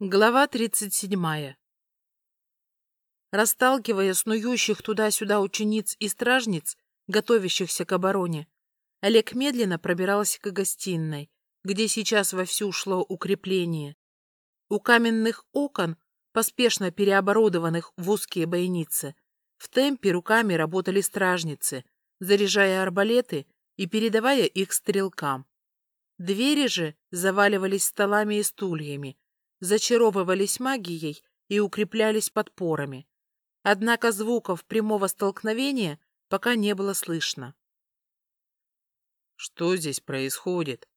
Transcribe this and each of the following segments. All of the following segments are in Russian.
Глава 37. Расталкивая снующих туда-сюда учениц и стражниц, готовящихся к обороне, Олег медленно пробирался к гостиной, где сейчас вовсю шло укрепление. У каменных окон, поспешно переоборудованных в узкие бойницы, в темпе руками работали стражницы, заряжая арбалеты и передавая их стрелкам. Двери же заваливались столами и стульями, зачаровывались магией и укреплялись подпорами. Однако звуков прямого столкновения пока не было слышно. «Что здесь происходит?»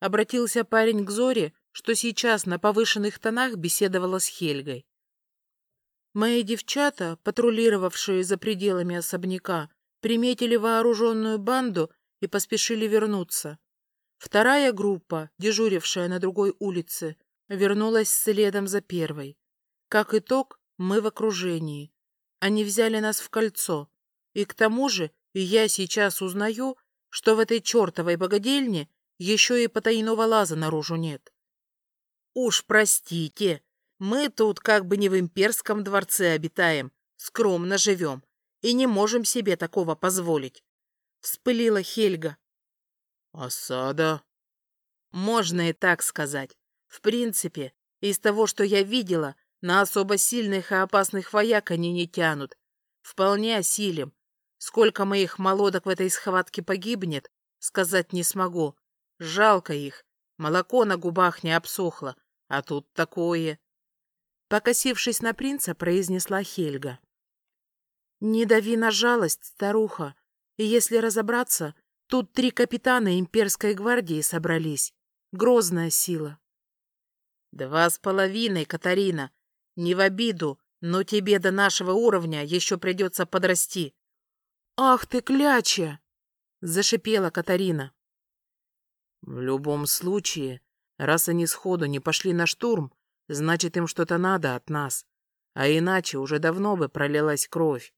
Обратился парень к Зоре, что сейчас на повышенных тонах беседовала с Хельгой. Мои девчата, патрулировавшие за пределами особняка, приметили вооруженную банду и поспешили вернуться. Вторая группа, дежурившая на другой улице, вернулась следом за первой. Как итог, мы в окружении. Они взяли нас в кольцо. И к тому же я сейчас узнаю, что в этой чертовой богадельне еще и потайного лаза наружу нет. Уж простите, мы тут как бы не в имперском дворце обитаем, скромно живем и не можем себе такого позволить. Вспылила Хельга. Осада? Можно и так сказать. В принципе, из того, что я видела, на особо сильных и опасных вояк они не тянут. Вполне осилим. Сколько моих молодок в этой схватке погибнет, сказать не смогу. Жалко их. Молоко на губах не обсохло, а тут такое. Покосившись на принца, произнесла Хельга. Не дави на жалость, старуха. Если разобраться, тут три капитана имперской гвардии собрались. Грозная сила. Два с половиной, Катарина. Не в обиду, но тебе до нашего уровня еще придется подрасти. Ах ты, кляча! Зашипела Катарина. В любом случае, раз они сходу не пошли на штурм, значит, им что-то надо от нас. А иначе уже давно бы пролилась кровь.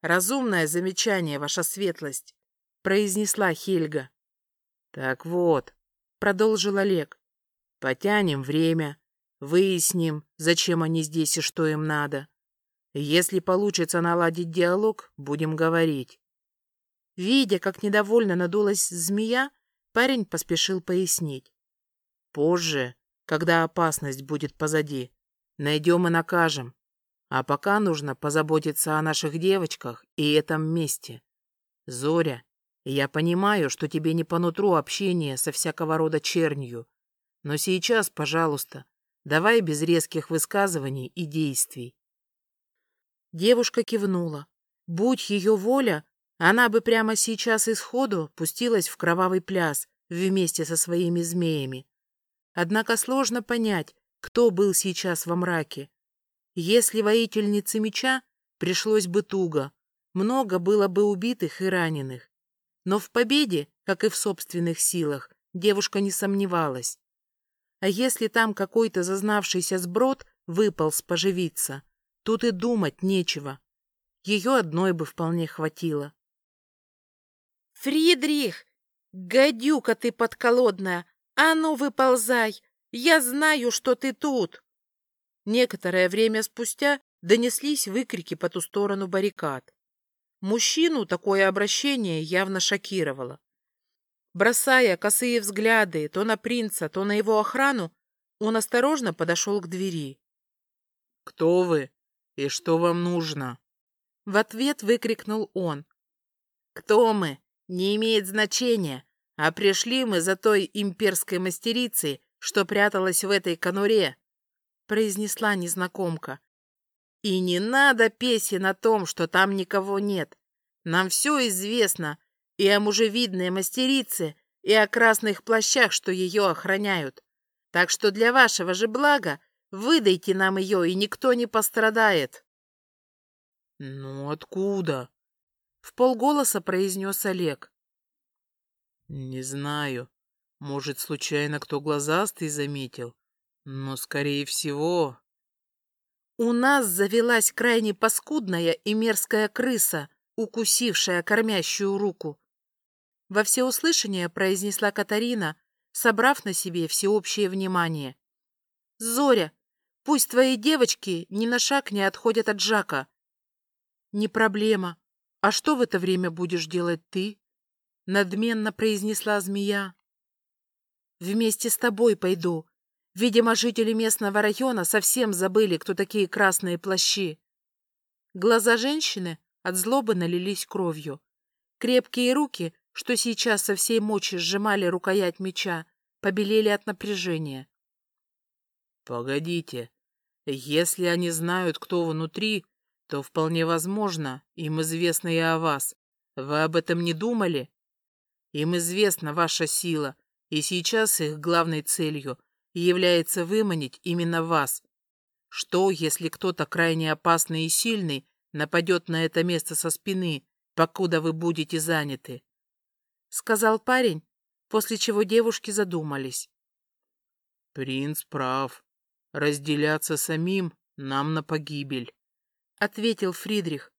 Разумное замечание, ваша светлость, произнесла Хельга. Так вот, продолжил Олег. Потянем время, выясним, зачем они здесь и что им надо. Если получится наладить диалог, будем говорить. Видя, как недовольно надулась змея, парень поспешил пояснить. Позже, когда опасность будет позади, найдем и накажем. А пока нужно позаботиться о наших девочках и этом месте. Зоря, я понимаю, что тебе не по нутру общение со всякого рода чернью, но сейчас, пожалуйста, давай без резких высказываний и действий. Девушка кивнула. Будь ее воля, она бы прямо сейчас исходу пустилась в кровавый пляс вместе со своими змеями. Однако сложно понять, кто был сейчас во мраке. Если воительнице меча пришлось бы туго, много было бы убитых и раненых. Но в победе, как и в собственных силах, девушка не сомневалась. А если там какой-то зазнавшийся сброд выполз поживиться, тут и думать нечего. Ее одной бы вполне хватило. «Фридрих! Гадюка ты подколодная! А ну, выползай! Я знаю, что ты тут!» Некоторое время спустя донеслись выкрики по ту сторону баррикад. Мужчину такое обращение явно шокировало. Бросая косые взгляды то на принца, то на его охрану, он осторожно подошел к двери. «Кто вы? И что вам нужно?» В ответ выкрикнул он. «Кто мы? Не имеет значения, а пришли мы за той имперской мастерицей, что пряталась в этой конуре», произнесла незнакомка. «И не надо песен о том, что там никого нет. Нам все известно, и о мужевидной мастерице, и о красных плащах, что ее охраняют. Так что для вашего же блага выдайте нам ее, и никто не пострадает. — Ну откуда? — в полголоса произнес Олег. — Не знаю. Может, случайно кто глазастый заметил, но, скорее всего... У нас завелась крайне паскудная и мерзкая крыса, укусившая кормящую руку. Во всеуслышание произнесла Катарина, собрав на себе всеобщее внимание. Зоря, пусть твои девочки ни на шаг не отходят от Жака. Не проблема. А что в это время будешь делать ты? Надменно произнесла змея. Вместе с тобой пойду. Видимо, жители местного района совсем забыли, кто такие красные плащи. Глаза женщины от злобы налились кровью. Крепкие руки, что сейчас со всей мочи сжимали рукоять меча, побелели от напряжения. «Погодите, если они знают, кто внутри, то вполне возможно, им известно и о вас. Вы об этом не думали? Им известна ваша сила, и сейчас их главной целью является выманить именно вас. Что, если кто-то крайне опасный и сильный нападет на это место со спины, покуда вы будете заняты? Сказал парень, после чего девушки задумались. Принц прав. Разделяться самим нам на погибель, ответил Фридрих.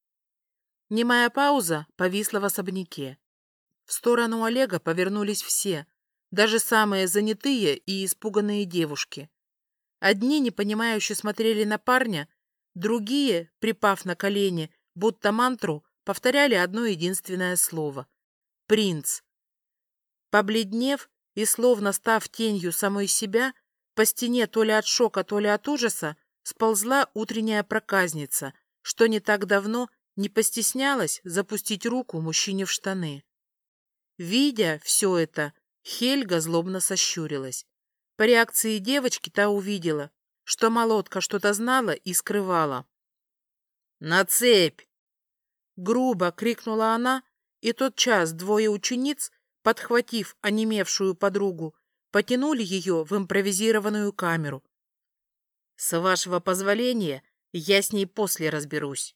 Немая пауза повисла в особняке. В сторону Олега повернулись все, даже самые занятые и испуганные девушки. Одни непонимающе смотрели на парня, другие, припав на колени, будто мантру, повторяли одно единственное слово — «принц». Побледнев и словно став тенью самой себя, по стене то ли от шока, то ли от ужаса сползла утренняя проказница, что не так давно не постеснялась запустить руку мужчине в штаны. Видя все это, Хельга злобно сощурилась. По реакции девочки та увидела, что молотка что-то знала и скрывала. «На цепь!» Грубо крикнула она, и тот час двое учениц, подхватив онемевшую подругу, потянули ее в импровизированную камеру. «С вашего позволения, я с ней после разберусь».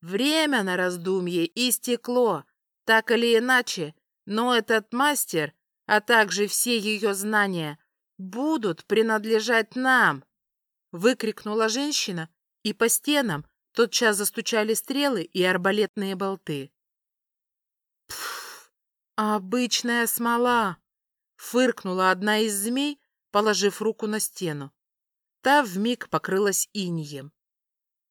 Время на раздумье истекло, так или иначе, но этот мастер, а также все ее знания, будут принадлежать нам!» Выкрикнула женщина, и по стенам тотчас застучали стрелы и арбалетные болты. «Пф, обычная смола!» — фыркнула одна из змей, положив руку на стену. Та вмиг покрылась инием.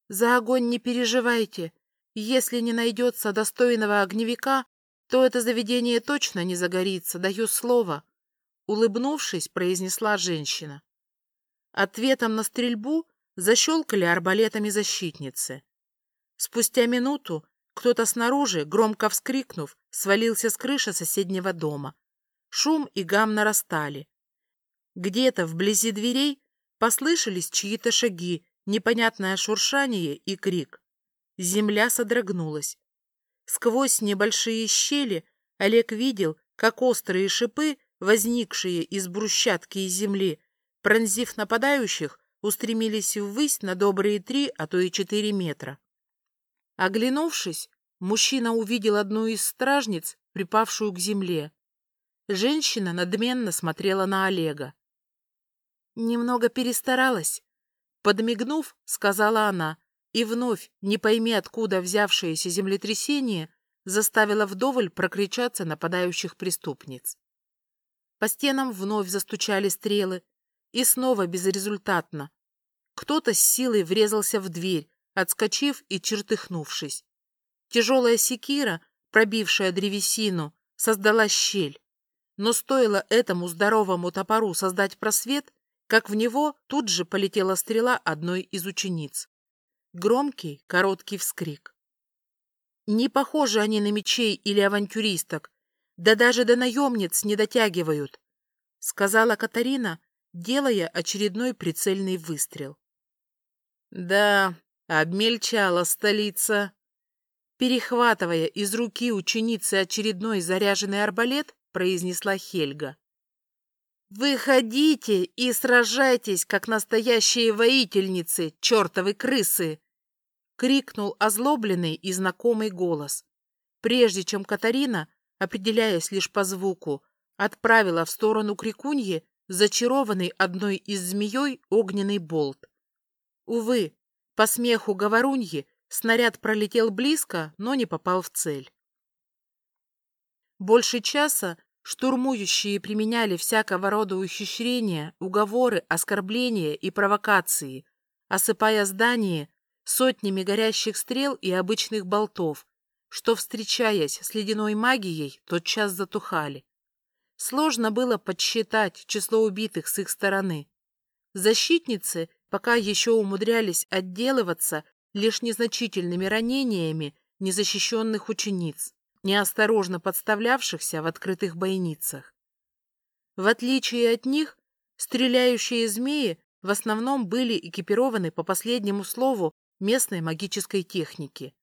«За огонь не переживайте. Если не найдется достойного огневика, то это заведение точно не загорится, даю слово, — улыбнувшись, произнесла женщина. Ответом на стрельбу защелкали арбалетами защитницы. Спустя минуту кто-то снаружи, громко вскрикнув, свалился с крыши соседнего дома. Шум и гам нарастали. Где-то вблизи дверей послышались чьи-то шаги, непонятное шуршание и крик. Земля содрогнулась. Сквозь небольшие щели Олег видел, как острые шипы, возникшие из брусчатки и земли, пронзив нападающих, устремились ввысь на добрые три, а то и четыре метра. Оглянувшись, мужчина увидел одну из стражниц, припавшую к земле. Женщина надменно смотрела на Олега. «Немного перестаралась», — подмигнув, сказала она, и вновь, не пойми откуда взявшееся землетрясение, заставило вдоволь прокричаться нападающих преступниц. По стенам вновь застучали стрелы, и снова безрезультатно. Кто-то с силой врезался в дверь, отскочив и чертыхнувшись. Тяжелая секира, пробившая древесину, создала щель. Но стоило этому здоровому топору создать просвет, как в него тут же полетела стрела одной из учениц. Громкий, короткий вскрик. Не похожи они на мечей или авантюристок, да даже до наемниц не дотягивают, сказала Катарина, делая очередной прицельный выстрел. Да, обмельчала столица. Перехватывая из руки ученицы очередной заряженный арбалет, произнесла Хельга. «Выходите и сражайтесь, как настоящие воительницы, чертовы крысы!» — крикнул озлобленный и знакомый голос. Прежде чем Катарина, определяясь лишь по звуку, отправила в сторону крикуньи зачарованный одной из змеей огненный болт. Увы, по смеху говоруньи снаряд пролетел близко, но не попал в цель. Больше часа штурмующие применяли всякого рода ухищрения, уговоры, оскорбления и провокации, осыпая здание сотнями горящих стрел и обычных болтов, что, встречаясь с ледяной магией, тотчас затухали. Сложно было подсчитать число убитых с их стороны. Защитницы пока еще умудрялись отделываться лишь незначительными ранениями незащищенных учениц, неосторожно подставлявшихся в открытых бойницах. В отличие от них, стреляющие змеи в основном были экипированы по последнему слову местной магической техники.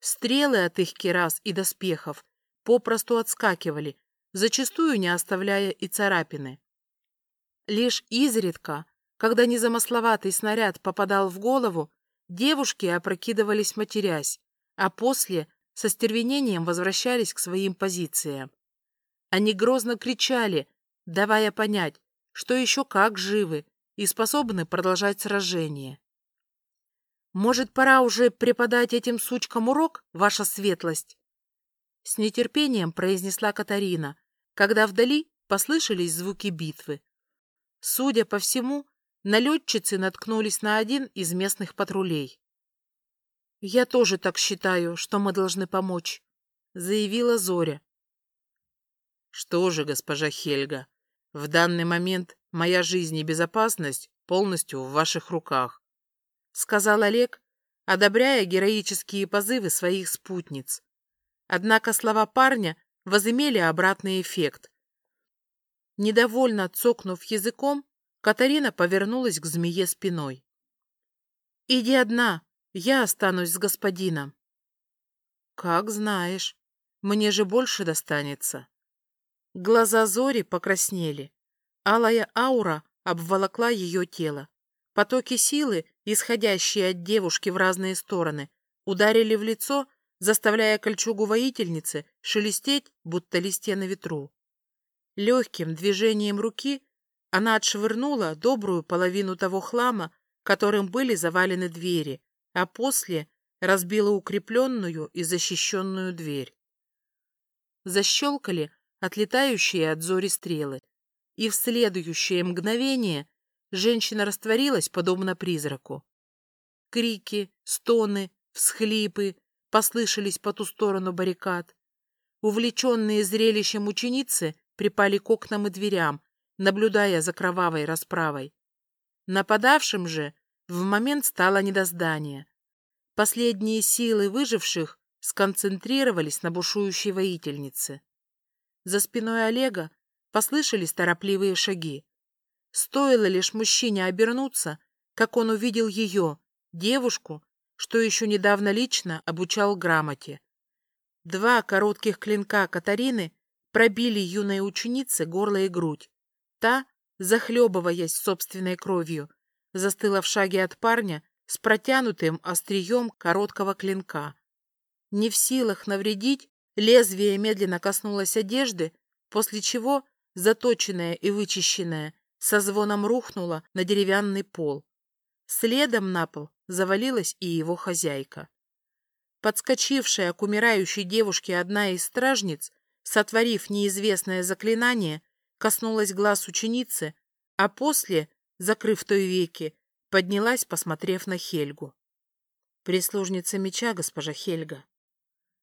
Стрелы от их керас и доспехов попросту отскакивали, зачастую не оставляя и царапины. Лишь изредка, когда незамысловатый снаряд попадал в голову, девушки опрокидывались матерясь, а после со стервенением возвращались к своим позициям. Они грозно кричали, давая понять, что еще как живы и способны продолжать сражение. «Может, пора уже преподать этим сучкам урок, ваша светлость?» С нетерпением произнесла Катарина, когда вдали послышались звуки битвы. Судя по всему, налетчицы наткнулись на один из местных патрулей. «Я тоже так считаю, что мы должны помочь», — заявила Зоря. «Что же, госпожа Хельга, в данный момент моя жизнь и безопасность полностью в ваших руках», — сказал Олег, одобряя героические позывы своих спутниц. Однако слова парня возымели обратный эффект. Недовольно цокнув языком, Катарина повернулась к змее спиной. «Иди одна, я останусь с господином». «Как знаешь, мне же больше достанется». Глаза Зори покраснели. Алая аура обволокла ее тело. Потоки силы, исходящие от девушки в разные стороны, ударили в лицо, заставляя кольчугу воительницы шелестеть, будто листья на ветру. Легким движением руки она отшвырнула добрую половину того хлама, которым были завалены двери, а после разбила укрепленную и защищенную дверь. Защелкали отлетающие от зори стрелы, и в следующее мгновение женщина растворилась, подобно призраку. Крики, стоны, всхлипы послышались по ту сторону баррикад. Увлеченные зрелищем ученицы припали к окнам и дверям, наблюдая за кровавой расправой. Нападавшим же в момент стало не до здания. Последние силы выживших сконцентрировались на бушующей воительнице. За спиной Олега послышались торопливые шаги. Стоило лишь мужчине обернуться, как он увидел ее, девушку, что еще недавно лично обучал грамоте. Два коротких клинка Катарины пробили юной ученице горло и грудь. Та, захлебываясь собственной кровью, застыла в шаге от парня с протянутым острием короткого клинка. Не в силах навредить, лезвие медленно коснулось одежды, после чего заточенная и вычищенная, со звоном рухнула на деревянный пол. Следом на пол завалилась и его хозяйка. Подскочившая к умирающей девушке одна из стражниц, сотворив неизвестное заклинание, коснулась глаз ученицы, а после, закрыв той веки, поднялась, посмотрев на Хельгу. Прислужница меча, госпожа Хельга.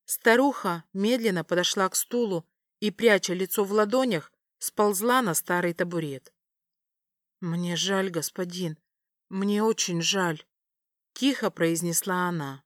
Старуха медленно подошла к стулу и, пряча лицо в ладонях, сползла на старый табурет. «Мне жаль, господин, мне очень жаль», — тихо произнесла она.